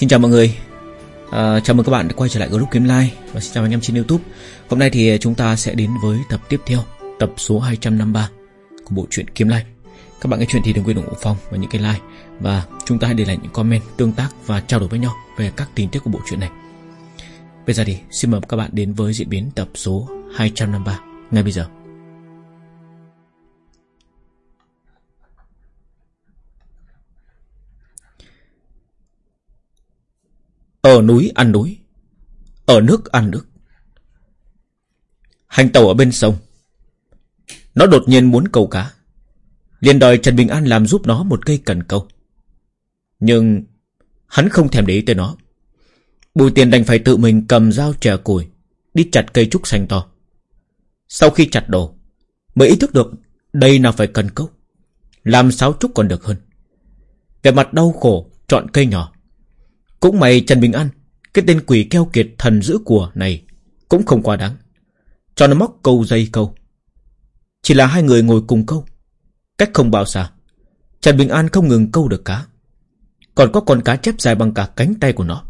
Xin chào mọi người. À, Chào mừng các bạn đã quay trở lại group Kiếm Lai Và xin chào anh em trên Youtube. Hôm nay thì ờ, chúng ta sẽ đến với tập tiếp theo Tập số 253 Của bộ truyện Kiếm Lai. Các bạn nghe chuyện thì đừng quên ủng hộ Phong và những cái like. Và chúng ta hãy để lại những comment tương tác Và trao đổi với nhau về các tình tiết của bộ truyện này. Bây giờ thì xin mời các bạn đến với diễn biến tập số 253 Ngay bây giờ. Ở núi ăn núi. Ở nước ăn nước. Hành tàu ở bên sông. Nó đột nhiên muốn câu cá. Liền đòi Trần Bình An làm giúp nó một cây cần câu. Nhưng Hắn không thèm để ý tới nó. Bùi tiền đành phải tự mình cầm dao chè cùi Đi chặt cây trúc xanh to. Sau khi chặt đồ, Mới ý thức được Đây nào phải cần câu. Làm sáu trúc còn được hơn? Về mặt đau khổ, Chọn cây nhỏ cũng may Trần Bình An, Cái tên quỷ keo kiệt thần giữ của này Cũng không quá đáng. Cho nó móc câu dây câu. Chỉ là hai người ngồi cùng câu. Cách không bao xa, Trần Bình An không ngừng câu được cá. Còn có con cá chép dài bằng cả cánh tay của nó.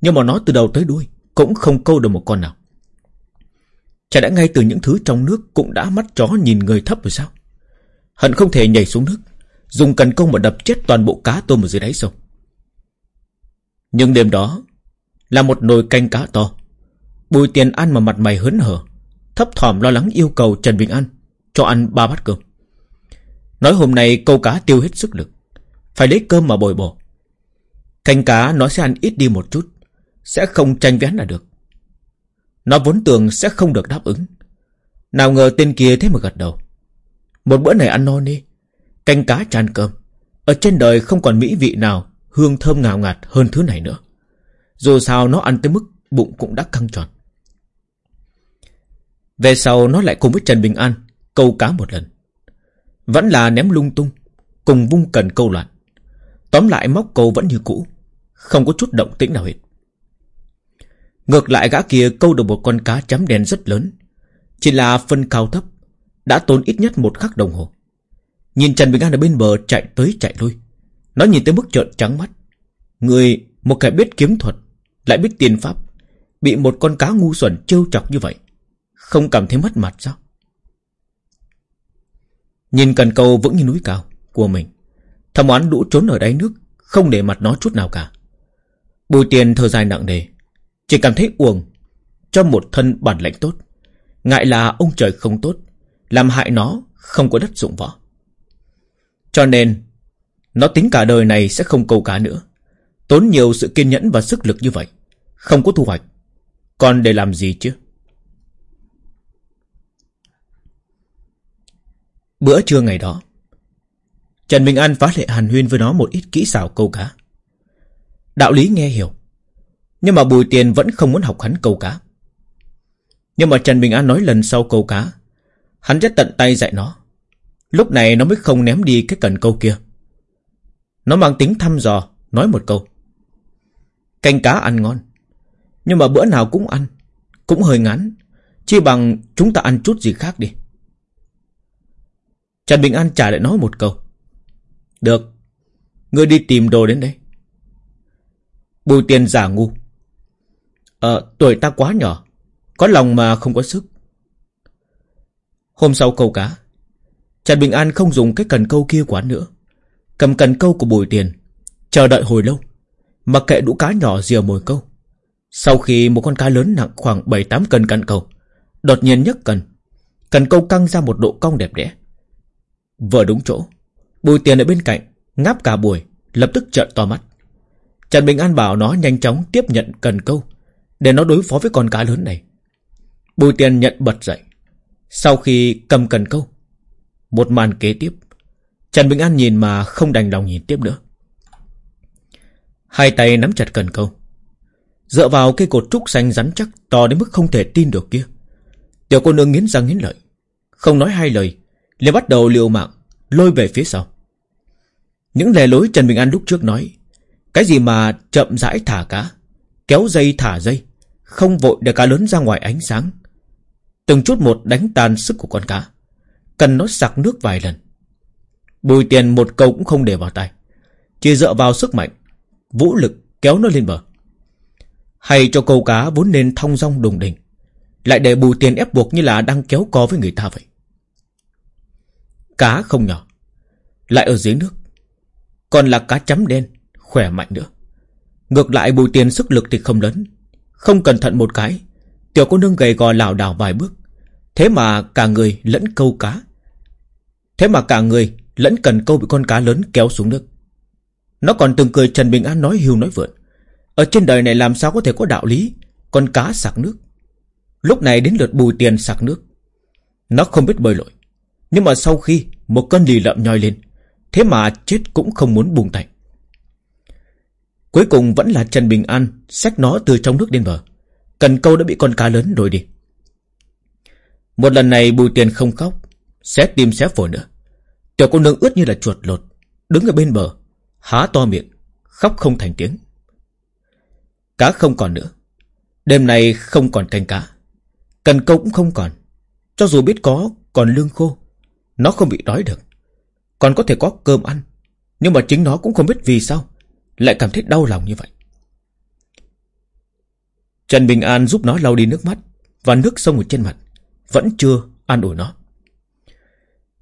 Nhưng mà nó từ đầu tới đuôi Cũng không câu được một con nào. Chả đã ngay từ những thứ trong nước Cũng đã mắt chó nhìn người thấp rồi sao? Hận không thể nhảy xuống nước, Dùng cần câu mà đập chết toàn bộ cá tôm ở dưới đáy sông nhưng đêm đó Là một nồi canh cá to. Bùi tiền ăn mà mặt mày hớn hở, Thấp thỏm lo lắng yêu cầu Trần Bình An Cho ăn ba bát cơm. Nói hôm nay câu cá tiêu hết sức lực, Phải lấy cơm mà bồi bổ. Canh cá nó sẽ ăn ít đi một chút, Sẽ không tranh vén là được. Nó vốn tưởng sẽ không được đáp ứng. Nào ngờ tên kia thế mà gật đầu. Một bữa này ăn no đi Canh cá tràn cơm, Ở trên đời không còn mỹ vị nào Hương thơm ngào ngạt hơn thứ này nữa. Dù sao nó ăn tới mức Bụng cũng đã căng tròn. Về sau nó lại cùng với Trần Bình An Câu cá một lần. Vẫn là ném lung tung, Cùng vung cần câu loạn. Tóm lại móc câu vẫn như cũ, Không có chút động tĩnh nào hết. Ngược lại gã kia câu được một con cá chấm đen rất lớn, Chỉ là phân cao thấp, Đã tốn ít nhất một khắc đồng hồ. Nhìn Trần Bình An ở bên bờ chạy tới chạy lui nó nhìn tới mức trợn trắng mắt. Người một kẻ biết kiếm thuật, lại biết tiền pháp, bị một con cá ngu xuẩn trêu chọc như vậy. Không cảm thấy mất mặt sao? Nhìn cần câu vững như núi cao của mình. Thầm oán đũ trốn ở đáy nước, không để mặt nó chút nào cả. Bùi tiền thở dài nặng nề, chỉ cảm thấy uổng cho một thân bản lãnh tốt. Ngại là ông trời không tốt, làm hại nó không có đất dụng võ. Cho nên nó tính cả đời này sẽ không câu cá nữa. Tốn nhiều sự kiên nhẫn và sức lực như vậy. Không có thu hoạch. Còn để làm gì chứ? Bữa trưa ngày đó, Trần Minh An phá lệ hàn huyên với nó một ít kỹ xảo câu cá. Đạo lý nghe hiểu, Nhưng mà Bùi Tiền vẫn không muốn học hắn câu cá. Nhưng mà Trần Minh An nói lần sau câu cá, Hắn rất tận tay dạy nó. Lúc này nó mới không ném đi cái cần câu kia nó mang tính thăm dò, Nói một câu. Canh cá ăn ngon, Nhưng mà bữa nào cũng ăn, Cũng hơi ngắn Chỉ bằng chúng ta ăn chút gì khác đi. Trần Bình An trả lại nói một câu. Được, Ngươi đi tìm đồ đến đây. Bùi tiền giả ngu. Ờ tuổi ta quá nhỏ, Có lòng mà không có sức. Hôm sau câu cá, Trần Bình An không dùng cái cần câu kia quá nữa. Cầm cần câu của bùi tiền, Chờ đợi hồi lâu Mặc kệ đũ cá nhỏ dìa mồi câu. Sau khi một con cá lớn nặng khoảng 7-8 cân cắn câu, Đột nhiên nhấc cần. Cần câu căng ra một độ cong đẹp đẽ. Vừa đúng chỗ, Bùi tiền ở bên cạnh Ngáp cả buổi, Lập tức trợn to mắt. Trần Bình An bảo nó nhanh chóng tiếp nhận cần câu, Để nó đối phó với con cá lớn này. Bùi tiền nhận bật dậy. Sau khi cầm cần câu, Một màn kế tiếp. Trần Bình An nhìn mà không đành lòng nhìn tiếp nữa. Hai tay nắm chặt cần câu. Dựa vào cây cột trúc xanh rắn chắc to đến mức không thể tin được kia. Tiểu cô nương nghiến răng nghiến lợi. Không nói hai lời, liền bắt đầu liều mạng, lôi về phía sau. Những lề lối Trần Bình An lúc trước nói. Cái gì mà chậm rãi thả cá, kéo dây thả dây, không vội để cá lớn ra ngoài ánh sáng. Từng chút một đánh tan sức của con cá. Cần nó sạc nước vài lần. Bùi tiền một câu cũng không để vào tay. Chỉ dựa vào sức mạnh, Vũ lực Kéo nó lên bờ. Hay cho câu cá vốn nên thong dong đùng đình Lại để bù tiền ép buộc như là đang kéo co với người ta vậy. Cá không nhỏ, Lại ở dưới nước, Còn là cá chấm đen, Khỏe mạnh nữa. Ngược lại bùi tiền sức lực thì không lớn, Không cẩn thận một cái, Tiểu cô nương gầy gò lảo đảo vài bước. Thế mà cả người lẫn câu cá. Thế mà cả người lẫn cần câu bị con cá lớn kéo xuống nước. Nó còn từng cười Trần Bình An nói hiu nói vượn. Ở trên đời này làm sao có thể có đạo lý? Con cá sạc nước. Lúc này đến lượt bùi tiền sạc nước. Nó không biết bơi lội. Nhưng mà sau khi một cơn lì lợm nhoi lên, Thế mà chết cũng không muốn buông tay. Cuối cùng vẫn là Trần Bình An Xách nó từ trong nước đến bờ. Cần câu đã bị con cá lớn đổi đi. Một lần này bùi tiền không khóc Xé tim xé phổi nữa. Tiểu cô nương ướt như là chuột lột, Đứng ở bên bờ, Há to miệng, Khóc không thành tiếng. Cá không còn nữa. Đêm nay không còn canh cá. Cần câu cũng không còn. Cho dù biết có còn lương khô, Nó không bị đói được. Còn có thể có cơm ăn, Nhưng mà chính nó cũng không biết vì sao, Lại cảm thấy đau lòng như vậy. Trần Bình An giúp nó lau đi nước mắt, Và nước sông ở trên mặt Vẫn chưa an ủi nó.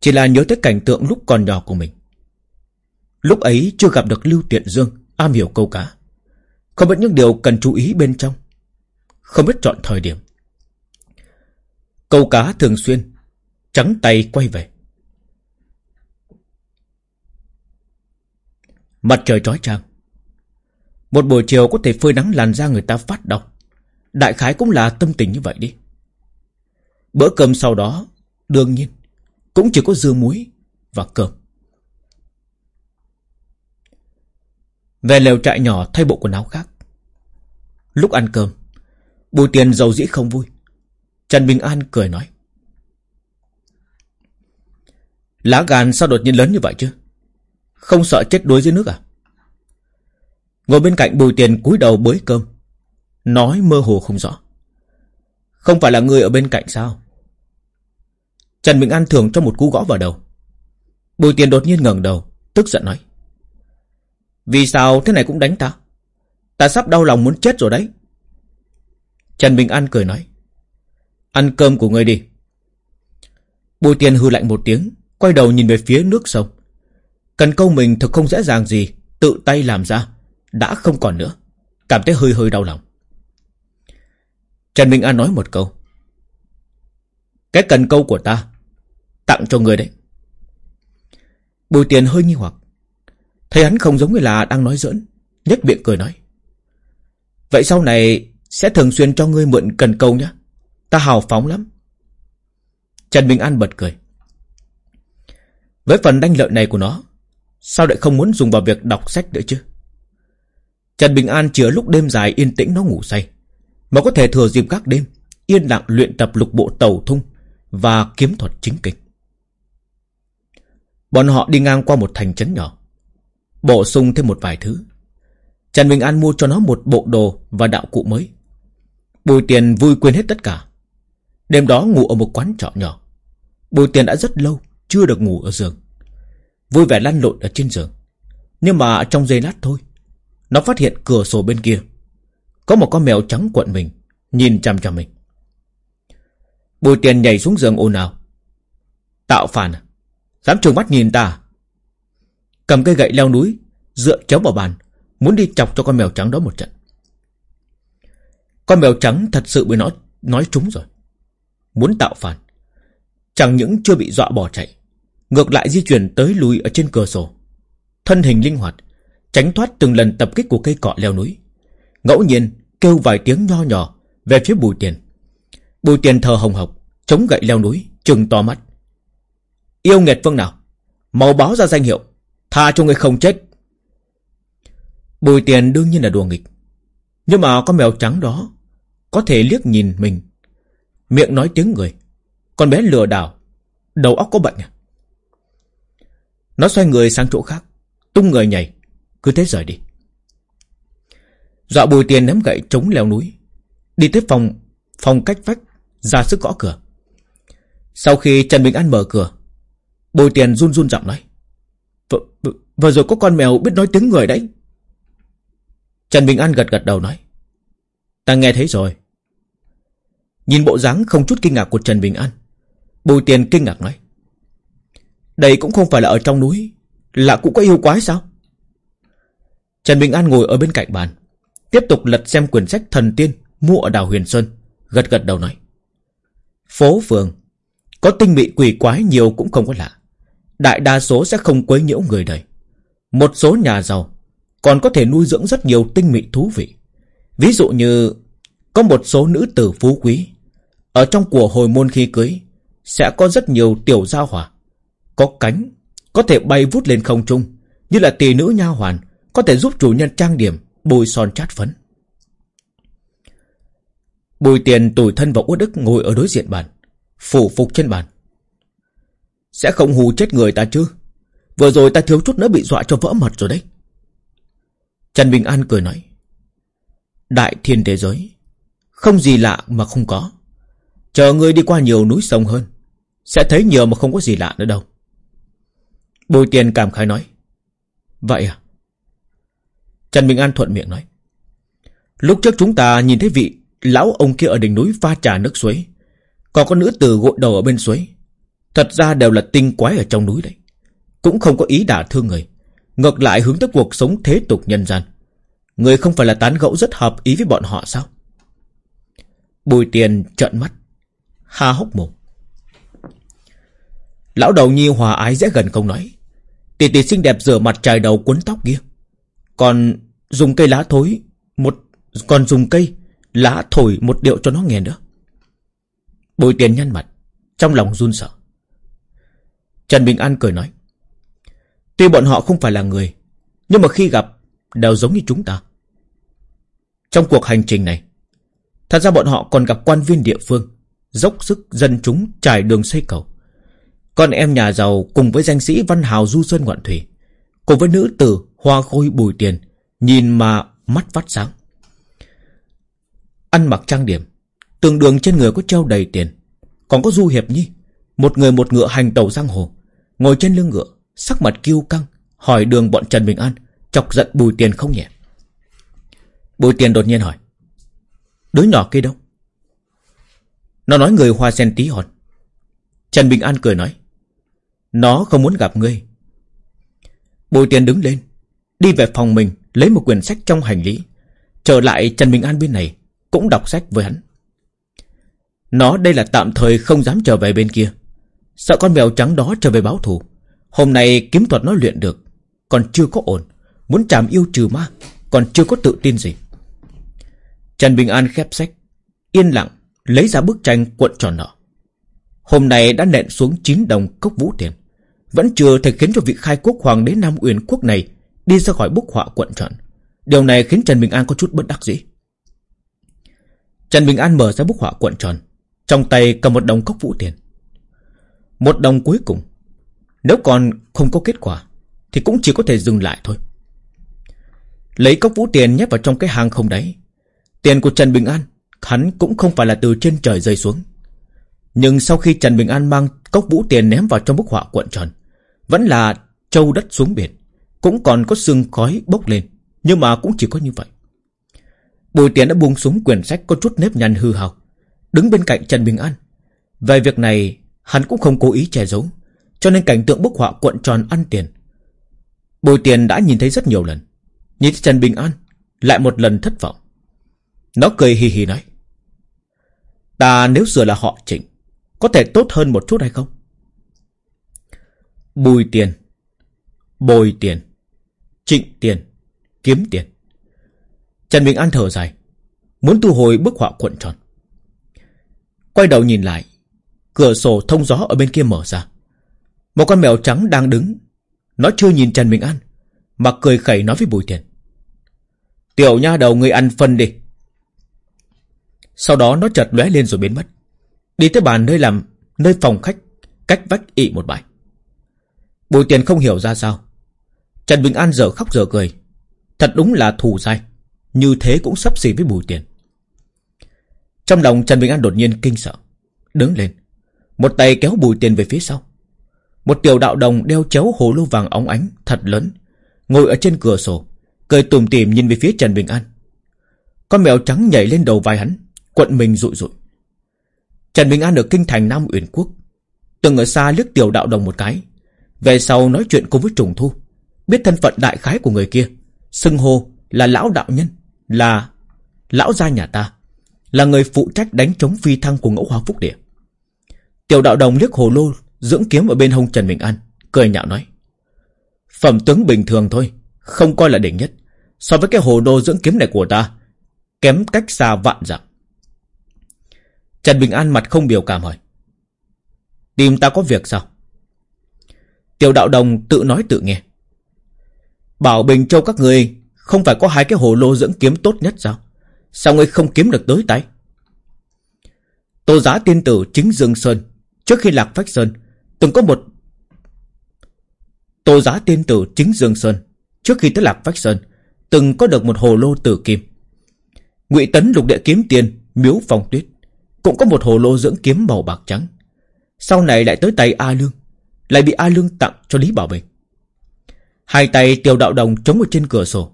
Chỉ là nhớ tới cảnh tượng lúc còn nhỏ của mình. Lúc ấy chưa gặp được Lưu Tiện Dương, Am hiểu câu cá. Không biết những điều cần chú ý bên trong. Không biết chọn thời điểm. Câu cá thường xuyên, Trắng tay quay về. Mặt trời trói trang. Một buổi chiều có thể phơi nắng làn da người ta phát đau. Đại khái cũng là tâm tình như vậy đi. Bữa cơm sau đó, Đương nhiên cũng chỉ có dưa muối và cơm. Về lều trại nhỏ thay bộ quần áo khác. Lúc ăn cơm, Bùi tiền giàu dĩ không vui. Trần Bình An cười nói, Lá gan sao đột nhiên lớn như vậy chứ? Không sợ chết đuối dưới nước à? Ngồi bên cạnh bùi tiền cúi đầu bới cơm, Nói mơ hồ không rõ. Không phải là người ở bên cạnh sao? Trần Bình An thường cho một cú gõ vào đầu. Bùi tiền đột nhiên ngẩng đầu Tức giận nói Vì sao thế này cũng đánh ta? Ta sắp đau lòng muốn chết rồi đấy. Trần Bình An cười nói Ăn cơm của người đi. Bùi tiền hư lạnh một tiếng Quay đầu nhìn về phía nước sông. Cần câu mình thực không dễ dàng gì Tự tay làm ra Đã không còn nữa. Cảm thấy hơi hơi đau lòng. Trần Minh An nói một câu. Cái cần câu của ta, tặng cho người đấy. Bùi tiền hơi nghi hoặc. Thấy hắn không giống như là đang nói giỡn, nhất miệng cười nói. Vậy sau này sẽ thường xuyên cho ngươi mượn cần câu nhé. Ta hào phóng lắm. Trần bình An bật cười. Với phần đanh lợi này của nó, sao lại không muốn dùng vào việc đọc sách nữa chứ? Trần Bình An chứa lúc đêm dài yên tĩnh nó ngủ say. Mà có thể thừa dịp các đêm Yên lặng luyện tập lục bộ tàu thung Và kiếm thuật chính kịch Bọn họ đi ngang qua một thành trấn nhỏ, Bổ sung thêm một vài thứ. Trần Bình An mua cho nó một bộ đồ Và đạo cụ mới. Bùi tiền vui quên hết tất cả. Đêm đó ngủ ở một quán trọ nhỏ. Bùi tiền đã rất lâu Chưa được ngủ ở giường. Vui vẻ lăn lộn ở trên giường. Nhưng mà trong giây lát thôi, Nó phát hiện cửa sổ bên kia. Có một con mèo trắng quận mình, Nhìn chăm chăm mình. Bùi tiền nhảy xuống giường ồn ào. Tạo phản à? Dám trừng mắt nhìn ta? Cầm cây gậy leo núi Dựa chéo vào bàn Muốn đi chọc cho con mèo trắng đó một trận Con mèo trắng thật sự bị nó nói trúng rồi Muốn tạo phản Chẳng những chưa bị dọa bỏ chạy Ngược lại di chuyển tới lùi ở trên cửa sổ Thân hình linh hoạt Tránh thoát từng lần tập kích của cây cọ leo núi Ngẫu nhiên kêu vài tiếng nho nhỏ về phía bùi tiền. Bùi tiền thờ hồng hộc, chống gậy leo núi, trừng to mắt. Yêu nghiệt phương nào? Màu báo ra danh hiệu, tha cho người không chết. Bùi tiền đương nhiên là đùa nghịch. Nhưng mà con mèo trắng đó có thể liếc nhìn mình. Miệng nói tiếng người. Con bé lừa đảo, đầu óc có bệnh à? Nó xoay người sang chỗ khác, tung người nhảy, cứ thế rời đi. Dọa bùi tiền ném gậy chống leo núi Đi tới phòng Phòng cách vách Ra sức gõ cửa Sau khi Trần Bình An mở cửa bồi tiền run run giọng nói Vừa, vừa rồi có con mèo biết nói tiếng người đấy Trần Bình An gật gật đầu nói. Ta nghe thấy rồi. Nhìn bộ dáng không chút kinh ngạc của Trần Bình An. bồi tiền kinh ngạc nói. Đây cũng không phải là ở trong núi. Là cũng có yêu quái sao? Trần Bình An ngồi ở bên cạnh bàn. Tiếp tục lật xem quyển sách thần tiên mua ở đảo Huyền Sơn. Gật gật đầu nói. Phố phường. Có tinh bị quỷ quái nhiều cũng không có lạ. Đại đa số sẽ không quấy nhiễu người đời. Một số nhà giàu còn có thể nuôi dưỡng rất nhiều tinh mị thú vị. Ví dụ như có một số nữ tử phú quý. Ở trong của hồi môn khi cưới sẽ có rất nhiều tiểu giao hỏa. Có cánh, có thể bay vút lên không trung, như là tỷ nữ nha hoàn, có thể giúp chủ nhân trang điểm, bôi son chát phấn. Bùi tiền tủi thân và uất đức ngồi ở đối diện bàn, phủ phục trên bàn. Sẽ không hù chết người ta chứ? Vừa rồi ta thiếu chút nữa bị dọa cho vỡ mật rồi đấy. Trần Bình An cười nói. Đại thiên thế giới, không gì lạ mà không có. Chờ ngươi đi qua nhiều núi sông hơn, sẽ thấy nhiều mà không có gì lạ nữa đâu. Bùi tiền cảm khái nói. Vậy à? Trần Bình An thuận miệng nói. Lúc trước chúng ta nhìn thấy vị lão ông kia ở đỉnh núi pha trà nước suối. Còn có nữ tử gội đầu ở bên suối. Thật ra đều là tinh quái ở trong núi đấy. Cũng không có ý đả thương người. Ngược lại hướng tới cuộc sống thế tục nhân gian. Người không phải là tán gẫu rất hợp ý với bọn họ sao? Bùi tiền trợn mắt. Ha hốc mồm. Lão đầu nhi hòa ái dễ gần không nói. Tỷ tỷ xinh đẹp rửa mặt trải đầu cuốn tóc kia. Còn dùng cây lá thối một còn dùng cây lá thổi một điệu cho nó nghe nữa. Bùi tiền nhăn mặt, trong lòng run sợ. Trần Bình An cười nói. Tuy bọn họ không phải là người, nhưng mà khi gặp đều giống như chúng ta. Trong cuộc hành trình này, thật ra bọn họ còn gặp quan viên địa phương, dốc sức dân chúng trải đường xây cầu. Con em nhà giàu cùng với danh sĩ Văn Hào Du Sơn Ngoạn Thủy, cùng với nữ tử Hoa Khôi Bùi Tiền, nhìn mà mắt vắt sáng. Ăn mặc trang điểm, tường đường trên người có treo đầy tiền, còn có Du Hiệp Nhi, một người một ngựa hành tàu giang hồ, ngồi trên lưng ngựa, sắc mặt kiêu căng, hỏi đường bọn Trần Bình An, chọc giận Bùi Tiền không nhẹ. Bùi Tiền đột nhiên hỏi, đứa nhỏ kia đâu? Nó nói người hoa sen tí hòn. Trần Bình An cười nói, nó không muốn gặp ngươi. Bùi Tiền đứng lên, đi về phòng mình, lấy một quyển sách trong hành lý, trở lại Trần Bình An bên này, cũng đọc sách với hắn. Nó đây là tạm thời không dám trở về bên kia. Sợ con mèo trắng đó trở về báo thù. Hôm nay kiếm thuật nó luyện được, còn chưa có ổn. Muốn chạm yêu trừ ma, còn chưa có tự tin gì. Trần Bình An khép sách, yên lặng, lấy ra bức tranh cuộn tròn nọ. Hôm nay đã nện xuống 9 đồng cốc vũ tiền. Vẫn chưa thể khiến cho vị khai quốc hoàng đế Nam Uyển quốc này đi ra khỏi bức họa cuộn tròn. Điều này khiến Trần Bình An có chút bất đắc dĩ. Trần Bình An mở ra bức họa cuộn tròn, trong tay cầm một đồng cốc vũ tiền. Một đồng cuối cùng, nếu còn không có kết quả, thì cũng chỉ có thể dừng lại thôi. Lấy cốc vũ tiền nhét vào trong cái hang không đấy. Tiền của Trần Bình An, hắn cũng không phải là từ trên trời rơi xuống. Nhưng sau khi Trần Bình An mang cốc vũ tiền ném vào trong bức họa cuộn tròn, vẫn là châu đất xuống biển, cũng còn có sương khói bốc lên, nhưng mà cũng chỉ có như vậy. Bùi Tiến đã buông xuống quyển sách có chút nếp nhăn hư hào, đứng bên cạnh Trần Bình An. Về việc này, hắn cũng không cố ý che giấu, cho nên cảnh tượng bức họa cuộn tròn ăn tiền. bồi Tiền đã nhìn thấy rất nhiều lần, nhìn thấy Trần Bình An, lại một lần thất vọng. Nó cười hì hì nói, ta nếu sửa là họ Trịnh, có thể tốt hơn một chút hay không? Bùi tiền, bồi tiền, trịnh tiền, kiếm tiền. Trần Bình An thở dài, muốn thu hồi bức họa cuộn tròn. Quay đầu nhìn lại, cửa sổ thông gió ở bên kia mở ra. Một con mèo trắng đang đứng, nó chưa nhìn Trần Bình An, mà cười khẩy nói với Bùi Tiền. Tiểu nha đầu người ăn phân đi. Sau đó nó chợt lóe lên rồi biến mất. Đi tới bàn nơi làm, nơi phòng khách, cách vách ị một bài. Bùi Tiền không hiểu ra sao. Trần Bình An giờ khóc giờ cười. Thật đúng là thù dai. Như thế cũng sắp xỉ với Bùi Tiền. Trong lòng Trần Bình An đột nhiên kinh sợ. Đứng lên. Một tay kéo Bùi Tiền về phía sau. Một tiểu đạo đồng đeo chéo hồ lô vàng óng ánh, thật lớn. Ngồi ở trên cửa sổ. Cười tùm tìm nhìn về phía Trần Bình An Con mèo trắng nhảy lên đầu vai hắn, Quận mình rụi rụi Trần Bình An ở kinh thành Nam Uyển Quốc, Từng ở xa liếc tiểu đạo đồng một cái Về sau nói chuyện cùng với trùng thu, Biết thân phận đại khái của người kia, Xưng hô là lão đạo nhân, Là lão gia nhà ta, Là người phụ trách đánh chống phi thăng của ngẫu hoa phúc địa Tiểu đạo đồng liếc hồ lô, Dưỡng kiếm ở bên hông Trần Bình An, Cười nhạo nói. Phẩm tướng bình thường thôi, Không coi là đỉnh nhất. So với cái hồ đô dưỡng kiếm này của ta, Kém cách xa vạn dặm. Trần Bình An mặt không biểu cảm hỏi. Tìm ta có việc sao? Tiểu đạo đồng tự nói tự nghe. Bảo Bình Châu các người Không phải có hai cái hồ lô dưỡng kiếm tốt nhất sao? Sao ngươi không kiếm được tới tay? Tô giá tiên tử chính Dương Sơn Trước khi lạc Phách Sơn, Từng có một Tô giá tiên tử chính Dương Sơn. Trước khi tới lạc Phách Sơn, Từng có được một hồ lô tử kim. Ngụy Tấn lục địa kiếm tiền, Miếu phong tuyết. Cũng có một hồ lô dưỡng kiếm màu bạc trắng. Sau này lại tới tay A Lương, Lại bị A Lương tặng cho Lý Bảo Bình. Hai tay tiểu đạo đồng chống ở trên cửa sổ,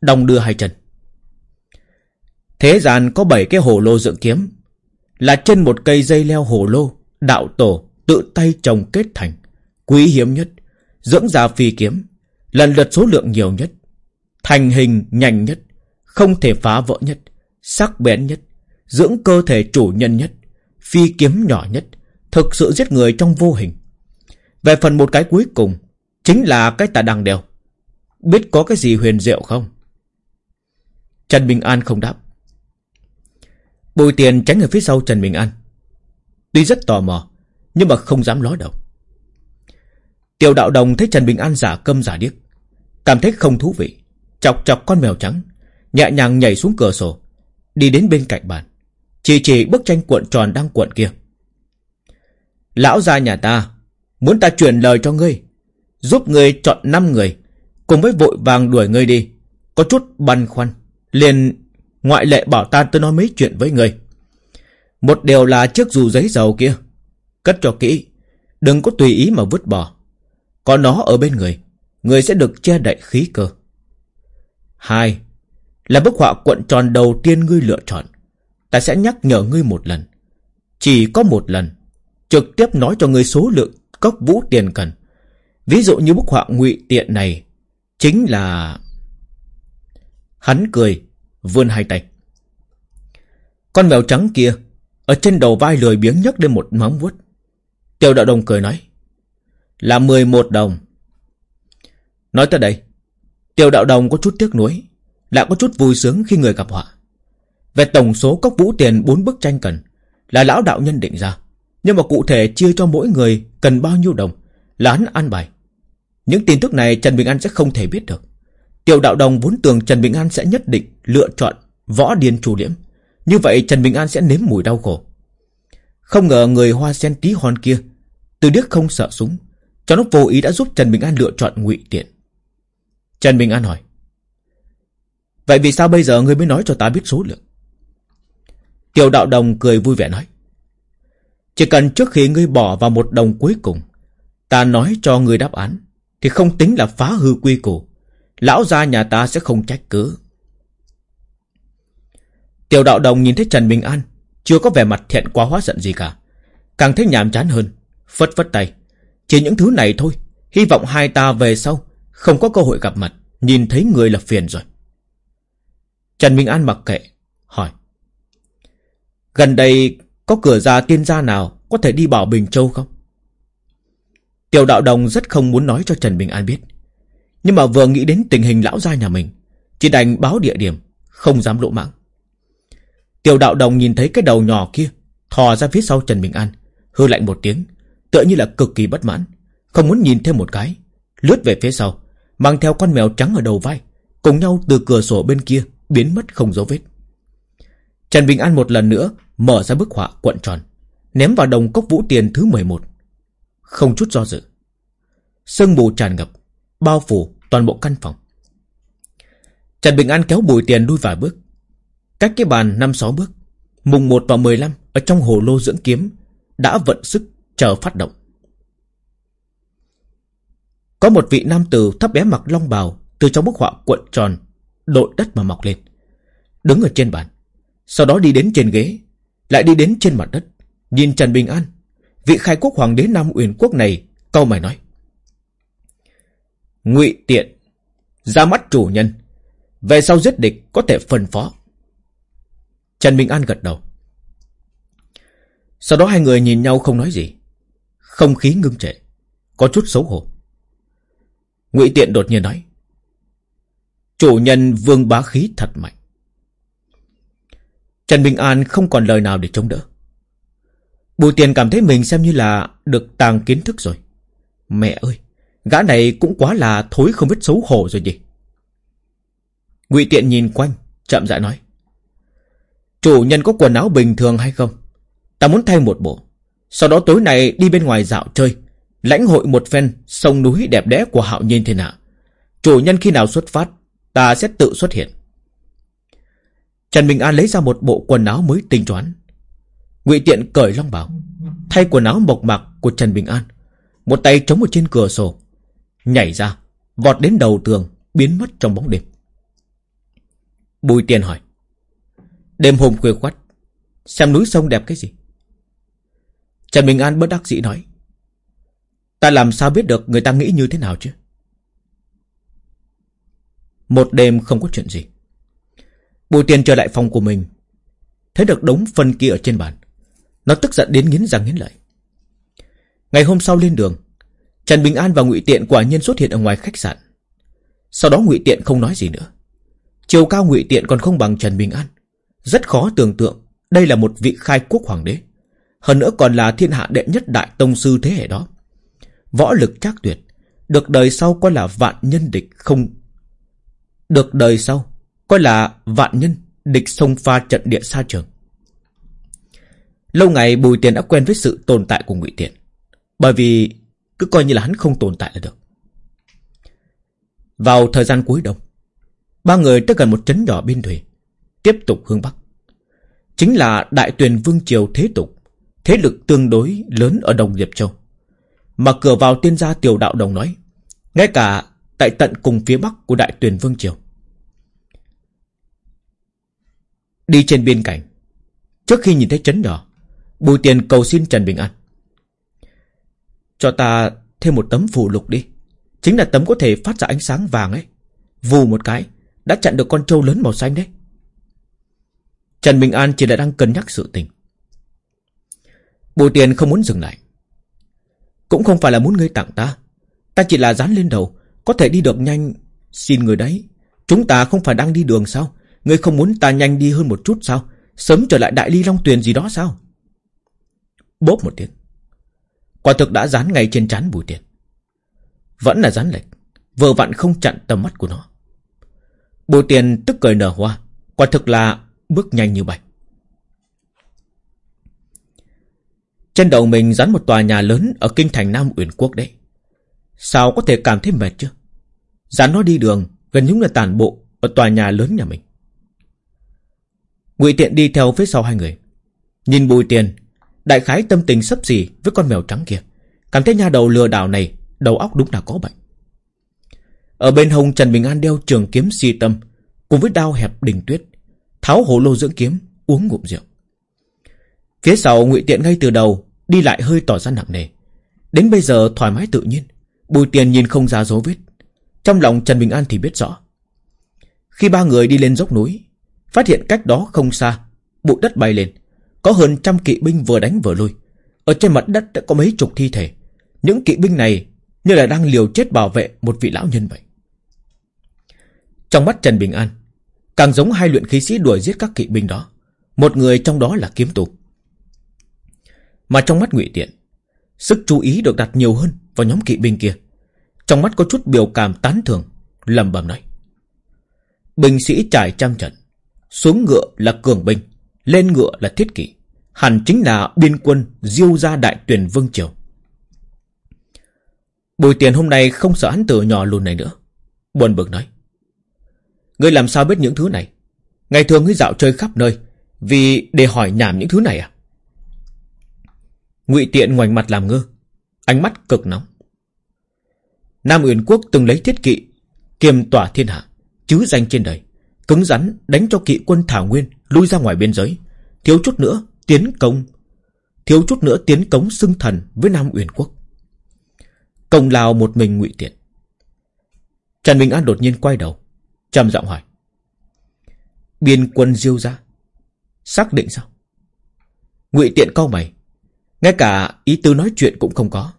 Đồng đưa hai chân. Thế gian có bảy cái hồ lô dưỡng kiếm, Là trên một cây dây leo hồ lô Đạo tổ tự tay trồng kết thành. Quý hiếm nhất, Dưỡng ra phi kiếm, Lần lượt số lượng nhiều nhất, Thành hình nhanh nhất, Không thể phá vỡ nhất, Sắc bén nhất, Dưỡng cơ thể chủ nhân nhất, Phi kiếm nhỏ nhất, Thực sự giết người trong vô hình. Về phần một cái cuối cùng, Chính là cái tà đằng đều Biết có cái gì huyền diệu không? Trần Bình An không đáp. Bùi tiền tránh ở phía sau Trần Bình An. Tuy rất tò mò, Nhưng mà không dám ló đầu. Tiểu đạo đồng thấy Trần Bình An giả câm giả điếc, Cảm thấy không thú vị, Chọc chọc con mèo trắng, Nhẹ nhàng nhảy xuống cửa sổ, Đi đến bên cạnh bàn, Chỉ chỉ bức tranh cuộn tròn đang cuộn kia. Lão gia nhà ta, Muốn ta truyền lời cho ngươi, Giúp ngươi chọn 5 người, Cùng với vội vàng đuổi ngươi đi, Có chút băn khoăn, Liền ngoại lệ bảo ta tôi nói mấy chuyện với ngươi. Một điều là chiếc dù giấy dầu kia. Cất cho kỹ. Đừng có tùy ý mà vứt bỏ. Có nó ở bên người Người sẽ được che đậy khí cơ. Hai, Là bức họa cuộn tròn đầu tiên ngươi lựa chọn. Ta sẽ nhắc nhở ngươi một lần. Chỉ có một lần, Trực tiếp nói cho ngươi số lượng Cốc vũ tiền cần. Ví dụ như bức họa ngụy tiện này, Chính là Hắn cười, Vươn hai tay. Con mèo trắng kia ở trên đầu vai lười biếng nhấc lên một móng vuốt. Tiểu đạo đồng cười nói, Là 11 đồng. Nói tới đây, Tiểu đạo đồng có chút tiếc nuối, Lại có chút vui sướng khi người gặp họa. Về tổng số cốc vũ tiền bốn bức tranh cần Là lão đạo nhân định ra, Nhưng mà cụ thể chia cho mỗi người Cần bao nhiêu đồng Là hắn ăn bài. Những tin tức này Trần Bình An sẽ không thể biết được. Tiểu đạo đồng vốn tưởng Trần Bình An sẽ nhất định Lựa chọn võ điên chủ liễm. Như vậy Trần Bình An sẽ nếm mùi đau khổ. Không ngờ người hoa sen tí hon kia, Từ điếc không sợ súng, Cho nó vô ý đã giúp Trần Bình An lựa chọn ngụy tiện. Trần Bình An hỏi, Vậy vì sao bây giờ ngươi mới nói cho ta biết số lượng? Tiểu đạo đồng cười vui vẻ nói, Chỉ cần trước khi ngươi bỏ vào một đồng cuối cùng, Ta nói cho ngươi đáp án, Thì không tính là phá hư quy củ, Lão gia nhà ta sẽ không trách cứ. Tiểu đạo đồng nhìn thấy Trần Bình An, Chưa có vẻ mặt thiện quá hóa giận gì cả. Càng thấy nhàm chán hơn, Phất phất tay. Chỉ những thứ này thôi, Hy vọng hai ta về sau Không có cơ hội gặp mặt, Nhìn thấy người là phiền rồi. Trần Bình An mặc kệ, Hỏi. Gần đây có cửa ra tiên gia nào Có thể đi bảo Bình Châu không? Tiểu đạo đồng rất không muốn nói cho Trần Bình An biết. Nhưng mà vừa nghĩ đến tình hình lão gia nhà mình, Chỉ đành báo địa điểm, Không dám lộ mạng. Tiểu đạo đồng nhìn thấy cái đầu nhỏ kia, Thò ra phía sau Trần Bình An, Hư lạnh một tiếng, Tựa như là cực kỳ bất mãn, Không muốn nhìn thêm một cái, Lướt về phía sau, Mang theo con mèo trắng ở đầu vai, Cùng nhau từ cửa sổ bên kia Biến mất không dấu vết. Trần Bình An một lần nữa Mở ra bức họa cuộn tròn, Ném vào đồng cốc vũ tiền thứ 11 Không chút do dự, Sương mù tràn ngập, Bao phủ toàn bộ căn phòng. Trần Bình An kéo bùi tiền đuôi vài bước Cách cái bàn năm sáu bước, Mùng 1 và 15 Ở trong hồ lô dưỡng kiếm Đã vận sức chờ phát động Có một vị nam tử thấp bé mặc long bào Từ trong bức họa cuộn tròn, đội đất mà mọc lên. Đứng ở trên bàn. Sau đó đi đến trên ghế. Lại đi đến trên mặt đất. Nhìn Trần Bình An. Vị khai quốc hoàng đế Nam Uyển Quốc này. Câu mày nói. ngụy tiện. Ra mắt chủ nhân. Về sau giết địch có thể phân phó. Trần Bình An gật đầu. Sau đó hai người nhìn nhau không nói gì. Không khí ngưng trệ. Có chút xấu hổ. Ngụy Tiện đột nhiên nói. Chủ nhân vương bá khí thật mạnh. Trần Bình An không còn lời nào để chống đỡ. Bùi tiền cảm thấy mình xem như là được tàng kiến thức rồi. Mẹ ơi, gã này cũng quá là thối không biết xấu hổ rồi gì. Ngụy Tiện nhìn quanh, chậm rãi nói. Chủ nhân có quần áo bình thường hay không? Ta muốn thay một bộ. Sau đó tối nay đi bên ngoài dạo chơi. Lãnh hội một phen sông núi đẹp đẽ của hạo nhiên thiên hạ. Chủ nhân khi nào xuất phát, ta sẽ tự xuất hiện. Trần Bình An lấy ra một bộ quần áo mới tinh choán. Ngụy Tiện cởi long bảo, thay quần áo mộc mạc của Trần Bình An, một tay chống ở trên cửa sổ, nhảy ra, vọt đến đầu tường, biến mất trong bóng đêm. Bùi Tiền hỏi: Đêm hôm khuya khoắt, xem núi sông đẹp cái gì? Trần Bình An bất đắc dĩ nói. Ta làm sao biết được người ta nghĩ như thế nào chứ? Một đêm không có chuyện gì. Bùi tiền trở lại phòng của mình. Thấy được đống phân kia ở trên bàn. Nó tức giận đến nghiến răng nghiến lợi. Ngày hôm sau lên đường, Trần Bình An và Ngụy Tiện quả nhiên xuất hiện ở ngoài khách sạn. Sau đó Ngụy Tiện không nói gì nữa. Chiều cao Ngụy Tiện còn không bằng Trần Bình An. Rất khó tưởng tượng đây là một vị khai quốc hoàng đế. Hơn nữa còn là thiên hạ đệ nhất đại tông sư thế hệ đó. Võ lực chắc tuyệt. Được đời sau coi là vạn nhân địch không... Được đời sau coi là vạn nhân địch sông pha trận địa xa trường. Lâu ngày Bùi Tiền đã quen với sự tồn tại của Ngụy Tiện. Bởi vì cứ coi như là hắn không tồn tại là được. Vào thời gian cuối đông, ba người tới gần một trấn nhỏ biên thủy, tiếp tục hướng bắc. Chính là Đại Tuyền Vương Triều thế tục thế lực tương đối lớn ở Đồng Diệp Châu. Mà cửa vào tiên gia tiểu đạo đồng nói, ngay cả tại tận cùng phía bắc của Đại Tuyền Vương Triều. Đi trên biên cảnh, trước khi nhìn thấy chấn nhỏ, Bùi Tiền cầu xin Trần Bình An. Cho ta thêm một tấm phù lục đi. Chính là tấm có thể phát ra ánh sáng vàng ấy. Vù một cái, đã chặn được con trâu lớn màu xanh đấy. Trần Bình An chỉ là đang cân nhắc sự tình. Bùi tiền không muốn dừng lại. Cũng không phải là muốn ngươi tặng ta. Ta chỉ là dán lên đầu. Có thể đi được nhanh. Xin người đấy. Chúng ta không phải đang đi đường sao? Ngươi không muốn ta nhanh đi hơn một chút sao? Sớm trở lại đại ly long tuyền gì đó sao? Bốp một tiếng. Quả thực đã dán ngay trên trán bùi tiền. Vẫn là dán lệch. Vừa vặn không chặn tầm mắt của nó. Bùi tiền tức cười nở hoa. Quả thực là bước nhanh như bay. Trên đầu mình dán một tòa nhà lớn Ở kinh thành Nam Uyển Quốc đấy. Sao có thể cảm thấy mệt chứ? Dán nó đi đường, Gần như là tàn bộ Ở tòa nhà lớn nhà mình. Ngụy Tiện đi theo phía sau hai người. Nhìn Bùi Tiền, Đại khái tâm tình sấp xỉ với con mèo trắng kia. Cảm thấy nha đầu lừa đảo này, Đầu óc đúng là có bệnh. Ở bên hông Trần Bình An đeo trường kiếm si tâm, Cùng với đao hẹp đình tuyết Tháo hồ lô dưỡng kiếm, Uống ngụm rượu. Phía sau ngụy Tiện ngay từ đầu Đi lại hơi tỏ ra nặng nề. Đến bây giờ thoải mái tự nhiên, Bùi tiền nhìn không ra dấu vết. Trong lòng Trần Bình An thì biết rõ. Khi ba người đi lên dốc núi, Phát hiện cách đó không xa, Bụi đất bay lên, Có hơn trăm kỵ binh vừa đánh vừa lui. Ở trên mặt đất đã có mấy chục thi thể. Những kỵ binh này Như là đang liều chết bảo vệ một vị lão nhân vậy. Trong mắt Trần Bình An Càng giống hai luyện khí sĩ đuổi giết các kỵ binh đó. Một người trong đó là kiếm tù. Mà trong mắt ngụy Tiện, Sức chú ý được đặt nhiều hơn vào nhóm kỵ binh kia. Trong mắt có chút biểu cảm tán thưởng lầm bầm nói. Binh sĩ trải trăm trận, Xuống ngựa là cường binh, Lên ngựa là thiết kỷ Hẳn chính là biên quân diêu ra đại tuyển vương triều. Bùi tiền hôm nay không sợ hắn tử nhỏ lùn này nữa. Buồn bực nói. Ngươi làm sao biết những thứ này Ngày thường ngươi dạo chơi khắp nơi Vì để hỏi nhảm những thứ này à ngụy Tiện ngoảnh mặt làm ngơ, ánh mắt cực nóng. Nam Uyển Quốc từng lấy thiết kỵ, kiềm tỏa thiên hạ, chứ danh trên đời. Cứng rắn đánh cho kỵ quân Thảo Nguyên Lui ra ngoài biên giới Thiếu chút nữa tiến công Thiếu chút nữa tiến cống xưng thần với Nam Uyển Quốc Công lao một mình ngụy tiện Trần Bình An đột nhiên quay đầu trầm giọng hỏi. Biên quân diêu ra Xác định sao? Ngụy tiện câu mày. Ngay cả ý tư nói chuyện cũng không có.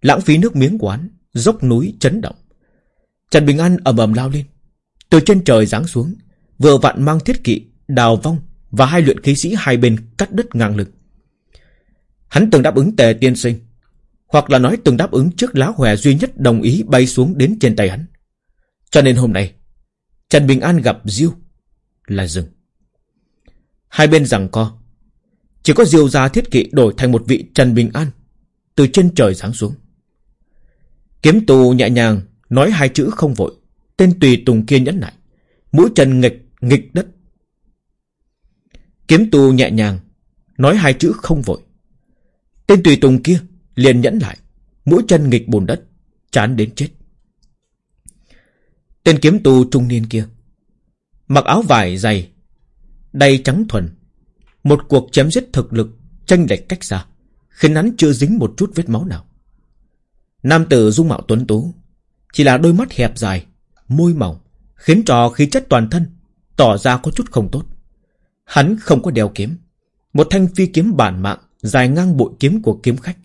Lãng phí nước miếng quán, Dốc núi chấn động. Trần Bình An ầm ầm lao lên. Từ trên trời giáng xuống, Vừa vặn mang thiết kỵ, Đào vong Và hai luyện khí sĩ hai bên cắt đứt ngang lực Hắn từng đáp ứng tề tiên sinh, Hoặc là nói từng đáp ứng trước lá hòe duy nhất đồng ý bay xuống đến trên tay hắn. Cho nên hôm nay Trần Bình An gặp Diêu Là rừng Hai bên rằng co, Chỉ có Diêu gia thiết kỵ đổi thành một vị Trần Bình An Từ trên trời giáng xuống. Kiếm tù nhẹ nhàng, Nói hai chữ không vội, Tên tùy tùng kia nhẫn lại Mũi chân nghịch nghịch đất. Kiếm tù nhẹ nhàng, Nói hai chữ không vội, Tên tùy tùng kia liền nhẫn lại, Mũi chân nghịch bùn đất, Chán đến chết. Tên kiếm tù trung niên kia. Mặc áo vải dày Đầy trắng thuần. Một cuộc chém giết thực lực, Tranh lệch cách xa, Khiến hắn chưa dính một chút vết máu nào. Nam tử dung mạo tuấn tú, Chỉ là đôi mắt hẹp dài, Môi mỏng, Khiến trò khí chất toàn thân Tỏ ra có chút không tốt. Hắn không có đeo kiếm, Một thanh phi kiếm bản mạng Dài ngang bội kiếm của kiếm khách.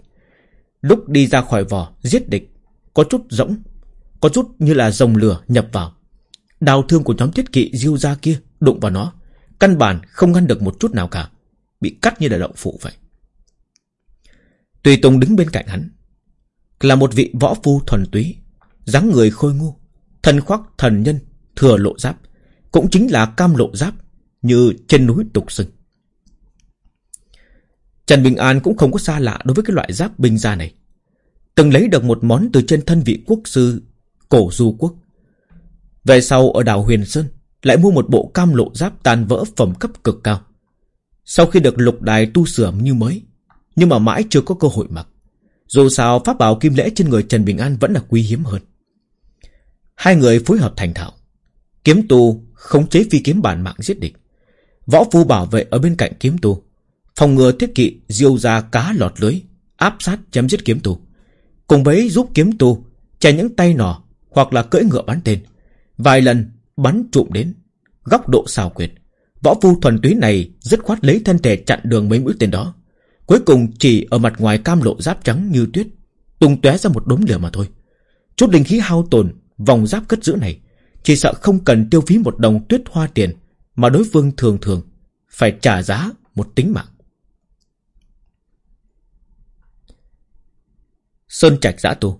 Lúc đi ra khỏi vỏ, giết địch, Có chút rỗng có chút như là dòng lửa nhập vào. Đào thương của nhóm thiết kỵ diêu ra kia Đụng vào nó. Căn bản không ngăn được một chút nào cả. Bị cắt như là động phụ vậy. Tùy Tùng đứng bên cạnh hắn. Là một vị võ phu thuần túy. dáng người khôi ngu. Thân khoác thần nhân, Thừa lộ giáp. Cũng chính là cam lộ giáp, Như trên núi tục sừng Trần Bình An cũng không có xa lạ đối với cái loại giáp binh gia này. Từng lấy được một món từ trên thân vị quốc sư cổ du quốc. Về sau ở đảo Huyền Sơn lại mua một bộ cam lộ giáp tàn vỡ phẩm cấp cực cao. Sau khi được lục đài tu sửa như mới, nhưng mà mãi chưa có cơ hội mặc. Dù sao pháp bảo kim lễ trên người Trần Bình An vẫn là quý hiếm hơn. Hai người phối hợp thành thạo. Kiếm tu khống chế phi kiếm bản mạng giết địch. Võ phu bảo vệ ở bên cạnh kiếm tu phòng ngừa thiết kỵ diêu ra cá lọt lưới, áp sát chém giết kiếm tu. Cùng với giúp kiếm tu chè những tay nỏ hoặc là cưỡi ngựa bắn tên. Vài lần bắn trụm đến, góc độ xào quyệt. Võ phu thuần túy này dứt khoát lấy thân thể chặn đường mấy mũi tên đó. Cuối cùng chỉ ở mặt ngoài cam lộ giáp trắng như tuyết, tung tóe ra một đốm lửa mà thôi. Chút linh khí hao tồn, vòng giáp cất giữ này, chỉ sợ không cần tiêu phí một đồng tuyết hoa tiền, mà đối phương thường thường phải trả giá một tính mạng. Sơn trạch giã tu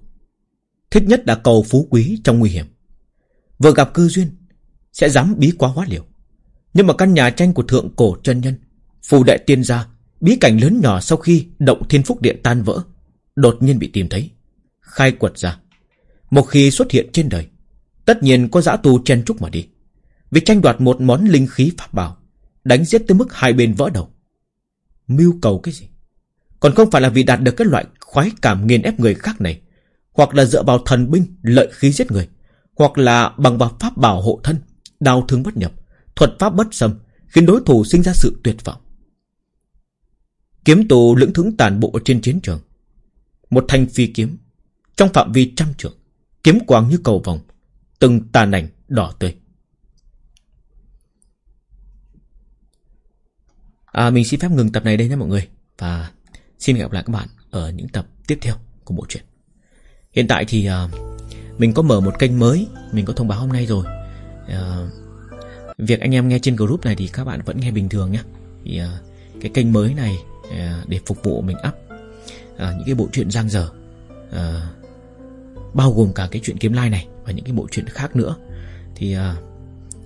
Thích nhất là cầu phú quý trong nguy hiểm. Vừa gặp Cư duyên Sẽ dám bí quá hóa liều. Nhưng mà căn nhà tranh của thượng cổ chân nhân Phù đại tiên gia Bí cảnh lớn nhỏ sau khi động thiên phúc điện tan vỡ Đột nhiên bị tìm thấy Khai quật ra. Một khi xuất hiện trên đời Tất nhiên có giã tu chen trúc mà đi. Vì tranh đoạt một món linh khí pháp bảo Đánh giết tới mức hai bên vỡ đầu. Mưu cầu cái gì? Còn không phải là vì đạt được cái loại khoái cảm nghiền ép người khác này, hoặc là dựa vào thần binh, lợi khí giết người, hoặc là bằng vào pháp bảo hộ thân, đau thương bất nhập, thuật pháp bất xâm, khiến đối thủ sinh ra sự tuyệt vọng. Kiếm tù lưỡng thứng tàn bộ trên chiến trường. Một thanh phi kiếm, trong phạm vi trăm trượng, kiếm quang như cầu vòng, từng tàn ảnh đỏ tươi. À, mình xin phép ngừng tập này đây nhé mọi người Và xin gặp lại các bạn ở những tập tiếp theo của bộ truyện. Hiện tại thì uh, mình có mở một kênh mới, mình có thông báo hôm nay rồi. Uh, việc anh em nghe trên group này thì các bạn vẫn nghe bình thường nhé. Thì uh, cái kênh mới này uh, để phục vụ mình up uh, những cái bộ truyện giang dở, uh, bao gồm cả cái chuyện kiếm lai này và những cái bộ truyện khác nữa. Thì uh,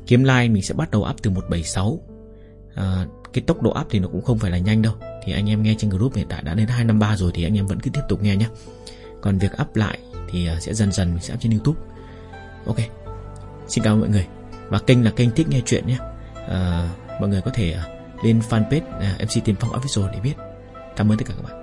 kiếm lai mình sẽ bắt đầu up từ 176 uh, cái tốc độ up thì nó cũng không phải là nhanh đâu thì anh em nghe trên group hiện tại đã đến 253 rồi Thì anh em vẫn cứ tiếp tục nghe nhé còn việc up lại thì à, sẽ dần dần mình sẽ up trên youtube. Ok Xin cảm ơn mọi người. Và kênh là kênh thích nghe chuyện nhé. À, Mọi người có thể à, lên fanpage à, MC Tiền Phong Official để biết. Cảm ơn tất cả các bạn.